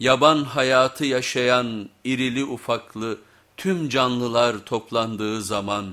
yaban hayatı yaşayan irili ufaklı tüm canlılar toplandığı zaman,